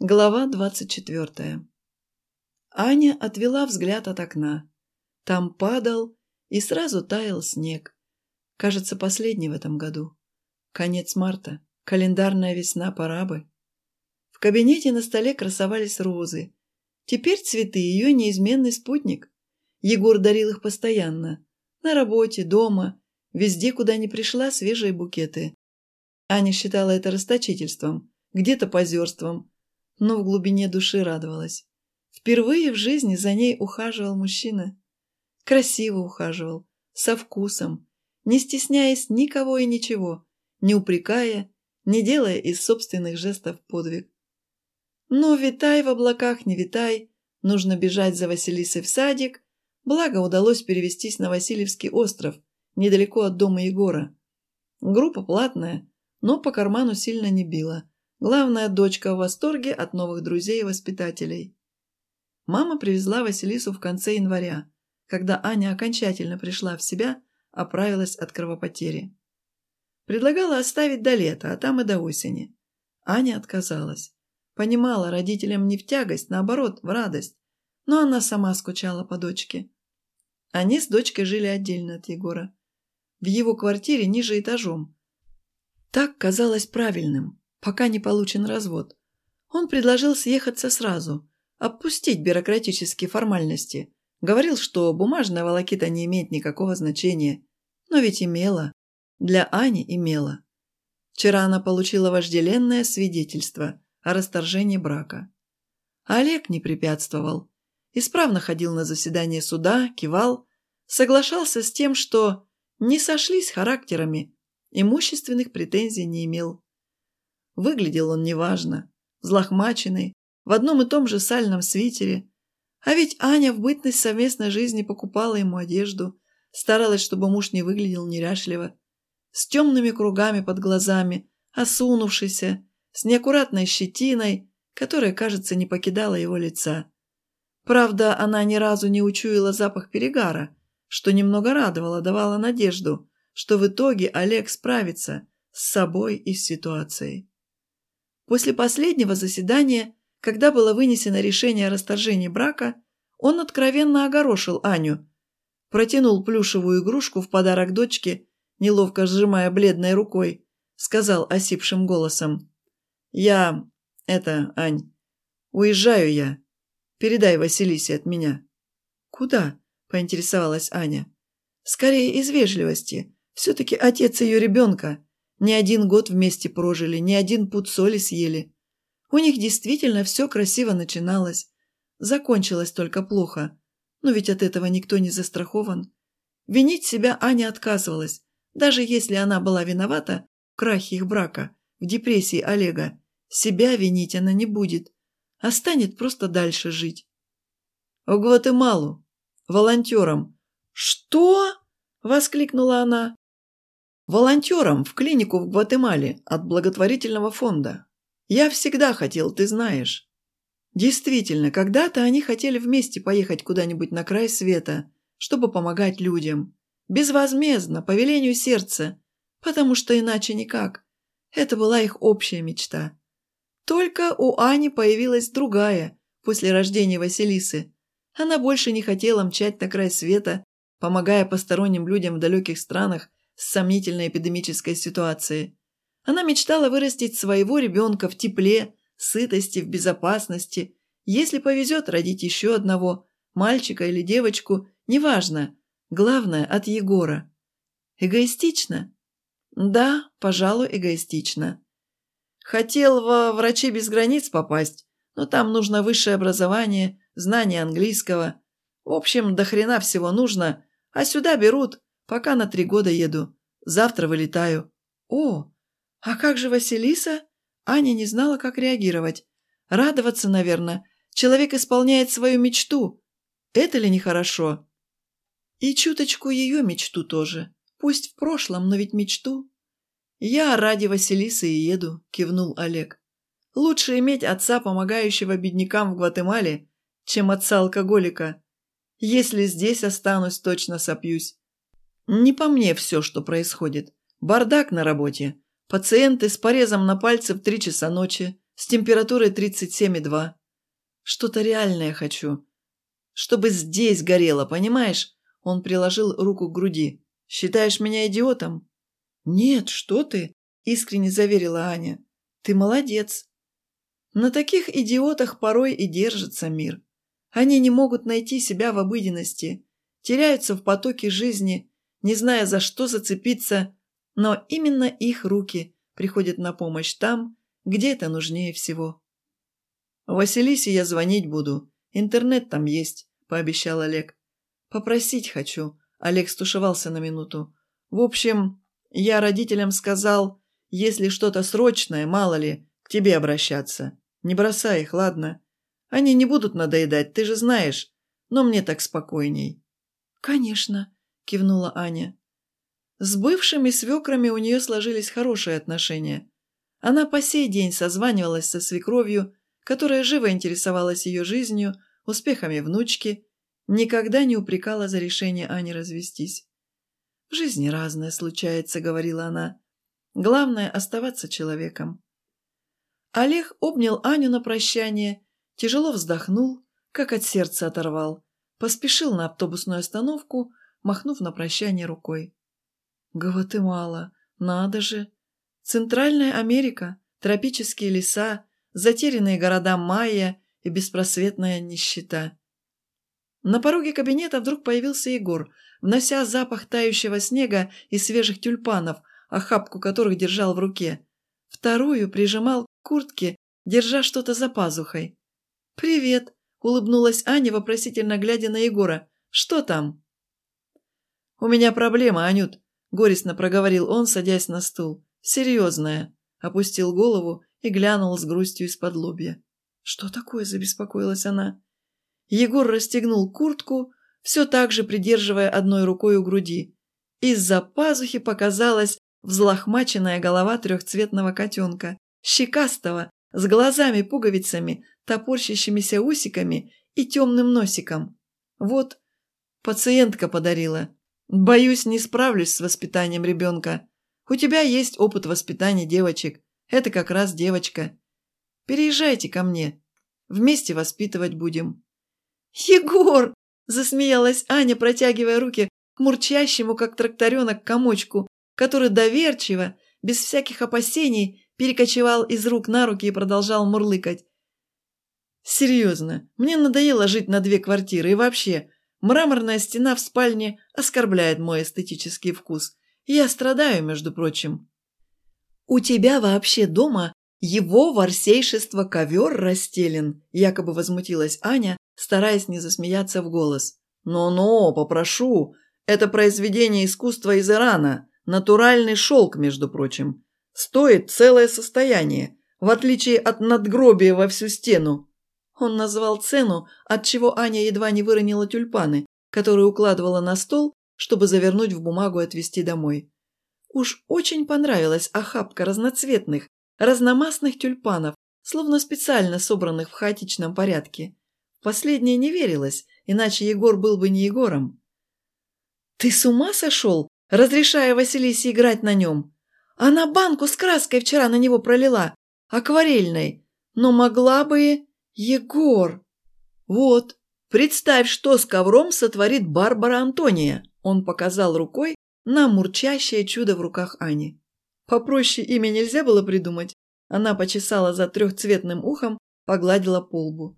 Глава двадцать четвертая. Аня отвела взгляд от окна. Там падал и сразу таял снег. Кажется, последний в этом году. Конец марта. Календарная весна, пора бы. В кабинете на столе красовались розы. Теперь цветы – ее неизменный спутник. Егор дарил их постоянно. На работе, дома, везде, куда ни пришла, свежие букеты. Аня считала это расточительством, где-то позерством, но в глубине души радовалась. Впервые в жизни за ней ухаживал мужчина. Красиво ухаживал, со вкусом, не стесняясь никого и ничего, не упрекая, не делая из собственных жестов подвиг. Но витай в облаках, не витай, нужно бежать за Василисой в садик, благо удалось перевестись на Васильевский остров, недалеко от дома Егора. Группа платная, но по карману сильно не била. Главная дочка в восторге от новых друзей и воспитателей. Мама привезла Василису в конце января, когда Аня окончательно пришла в себя, оправилась от кровопотери. Предлагала оставить до лета, а там и до осени. Аня отказалась. Понимала, родителям не в тягость, наоборот, в радость. Но она сама скучала по дочке. Они с дочкой жили отдельно от Егора. В его квартире ниже этажом. Так казалось правильным пока не получен развод. Он предложил съехаться сразу, опустить бюрократические формальности. Говорил, что бумажная волокита не имеет никакого значения. Но ведь имела. Для Ани имела. Вчера она получила вожделенное свидетельство о расторжении брака. Олег не препятствовал. Исправно ходил на заседание суда, кивал, соглашался с тем, что не сошлись характерами, имущественных претензий не имел. Выглядел он неважно, взлохмаченный, в одном и том же сальном свитере. А ведь Аня в бытность совместной жизни покупала ему одежду, старалась, чтобы муж не выглядел неряшливо. С темными кругами под глазами, осунувшийся, с неаккуратной щетиной, которая, кажется, не покидала его лица. Правда, она ни разу не учуяла запах перегара, что немного радовало, давало надежду, что в итоге Олег справится с собой и с ситуацией. После последнего заседания, когда было вынесено решение о расторжении брака, он откровенно огорошил Аню. Протянул плюшевую игрушку в подарок дочке, неловко сжимая бледной рукой, сказал осипшим голосом. «Я... это, Ань, уезжаю я. Передай Василисе от меня». «Куда?» – поинтересовалась Аня. «Скорее из вежливости. Все-таки отец ее ребенка. Не один год вместе прожили, не один пуд соли съели. У них действительно все красиво начиналось. Закончилось только плохо. Но ведь от этого никто не застрахован. Винить себя Аня отказывалась, даже если она была виновата в крахе их брака, в депрессии Олега. Себя винить она не будет, а станет просто дальше жить. «В Гватемалу! Волонтером!» «Что?» – воскликнула она. Волонтером в клинику в Гватемале от благотворительного фонда. Я всегда хотел, ты знаешь. Действительно, когда-то они хотели вместе поехать куда-нибудь на край света, чтобы помогать людям. Безвозмездно, по велению сердца. Потому что иначе никак. Это была их общая мечта. Только у Ани появилась другая, после рождения Василисы. Она больше не хотела мчать на край света, помогая посторонним людям в далеких странах с сомнительной эпидемической ситуацией. Она мечтала вырастить своего ребенка в тепле, сытости, в безопасности. Если повезет, родить еще одного, мальчика или девочку, неважно. Главное, от Егора. Эгоистично? Да, пожалуй, эгоистично. Хотел во «Врачи без границ» попасть, но там нужно высшее образование, знание английского. В общем, до хрена всего нужно, а сюда берут Пока на три года еду. Завтра вылетаю. О, а как же Василиса? Аня не знала, как реагировать. Радоваться, наверное. Человек исполняет свою мечту. Это ли нехорошо? И чуточку ее мечту тоже. Пусть в прошлом, но ведь мечту. Я ради Василисы и еду, кивнул Олег. Лучше иметь отца, помогающего беднякам в Гватемале, чем отца-алкоголика. Если здесь останусь, точно сопьюсь. Не по мне все, что происходит. Бардак на работе. Пациенты с порезом на пальце в три часа ночи. с температурой 37,2. Что-то реальное хочу. Чтобы здесь горело, понимаешь? Он приложил руку к груди. Считаешь меня идиотом? Нет, что ты? Искренне заверила Аня. Ты молодец. На таких идиотах порой и держится мир. Они не могут найти себя в обыденности, теряются в потоке жизни, не зная, за что зацепиться, но именно их руки приходят на помощь там, где это нужнее всего. «Василисе я звонить буду. Интернет там есть», – пообещал Олег. «Попросить хочу». Олег стушевался на минуту. «В общем, я родителям сказал, если что-то срочное, мало ли, к тебе обращаться. Не бросай их, ладно? Они не будут надоедать, ты же знаешь. Но мне так спокойней». «Конечно», – кивнула Аня. С бывшими свекрами у нее сложились хорошие отношения. Она по сей день созванивалась со свекровью, которая живо интересовалась ее жизнью, успехами внучки, никогда не упрекала за решение Ани развестись. «В жизни разное случается», — говорила она. «Главное — оставаться человеком». Олег обнял Аню на прощание, тяжело вздохнул, как от сердца оторвал, поспешил на автобусную остановку, махнув на прощание рукой. Гватемала, надо же! Центральная Америка, тропические леса, затерянные города майя и беспросветная нищета. На пороге кабинета вдруг появился Егор, внося запах тающего снега и свежих тюльпанов, охапку которых держал в руке. Вторую прижимал к куртке, держа что-то за пазухой. «Привет!» – улыбнулась Аня, вопросительно глядя на Егора. «Что там?» «У меня проблема, Анют», – горестно проговорил он, садясь на стул. «Серьезная», – опустил голову и глянул с грустью из-под лобья. «Что такое?» – забеспокоилась она. Егор расстегнул куртку, все так же придерживая одной рукой у груди. Из-за пазухи показалась взлохмаченная голова трехцветного котенка, щекастого, с глазами-пуговицами, топорщащимися усиками и темным носиком. Вот, пациентка подарила. Боюсь, не справлюсь с воспитанием ребенка. У тебя есть опыт воспитания девочек. Это как раз девочка. Переезжайте ко мне. Вместе воспитывать будем». «Егор!» – засмеялась Аня, протягивая руки к мурчащему, как тракторенок, комочку, который доверчиво, без всяких опасений, перекочевал из рук на руки и продолжал мурлыкать. «Серьезно, мне надоело жить на две квартиры и вообще, мраморная стена в спальне оскорбляет мой эстетический вкус. Я страдаю, между прочим. У тебя вообще дома его ворсейшество ковер расстелен, якобы возмутилась Аня, стараясь не засмеяться в голос. «Но-но, попрошу, это произведение искусства из Ирана, натуральный шелк, между прочим. Стоит целое состояние, в отличие от надгробия во всю стену». Он назвал цену, от чего Аня едва не выронила тюльпаны, которые укладывала на стол чтобы завернуть в бумагу и отвезти домой. Уж очень понравилась охапка разноцветных, разномастных тюльпанов, словно специально собранных в хаотичном порядке. Последнее не верилось, иначе Егор был бы не Егором. «Ты с ума сошел, разрешая Василисе играть на нем? Она банку с краской вчера на него пролила, акварельной, но могла бы... Егор!» «Вот, представь, что с ковром сотворит Барбара Антония!» Он показал рукой на мурчащее чудо в руках Ани. Попроще имя нельзя было придумать. Она почесала за трехцветным ухом, погладила по лбу.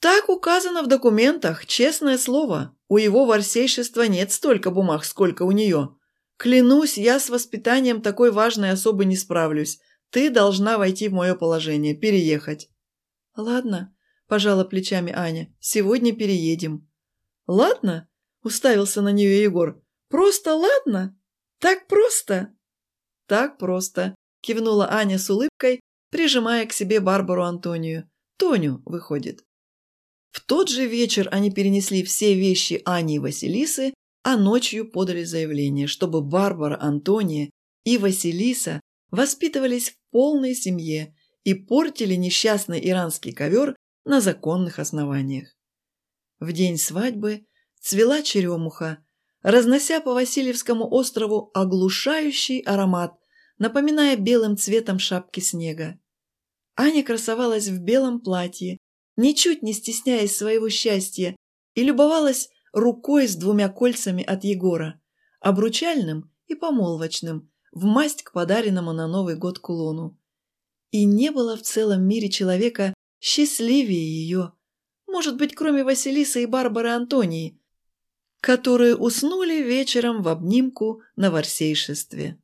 Так указано в документах, честное слово. У его ворсейшества нет столько бумаг, сколько у нее. Клянусь, я с воспитанием такой важной особы не справлюсь. Ты должна войти в мое положение, переехать. Ладно, пожала плечами Аня, сегодня переедем. Ладно, – уставился на нее Егор. «Просто ладно? Так просто?» «Так просто», – кивнула Аня с улыбкой, прижимая к себе Барбару Антонию. «Тоню, выходит». В тот же вечер они перенесли все вещи Ани и Василисы, а ночью подали заявление, чтобы Барбара, Антония и Василиса воспитывались в полной семье и портили несчастный иранский ковер на законных основаниях. В день свадьбы цвела черемуха, разнося по Васильевскому острову оглушающий аромат, напоминая белым цветом шапки снега. Аня красовалась в белом платье, ничуть не стесняясь своего счастья, и любовалась рукой с двумя кольцами от Егора, обручальным и помолвочным, в масть к подаренному на Новый год кулону. И не было в целом мире человека счастливее ее, может быть, кроме Василисы и Барбары Антонии, которые уснули вечером в обнимку на ворсейшестве.